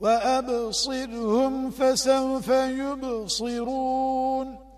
وأبصرهم فسوف يبصرون.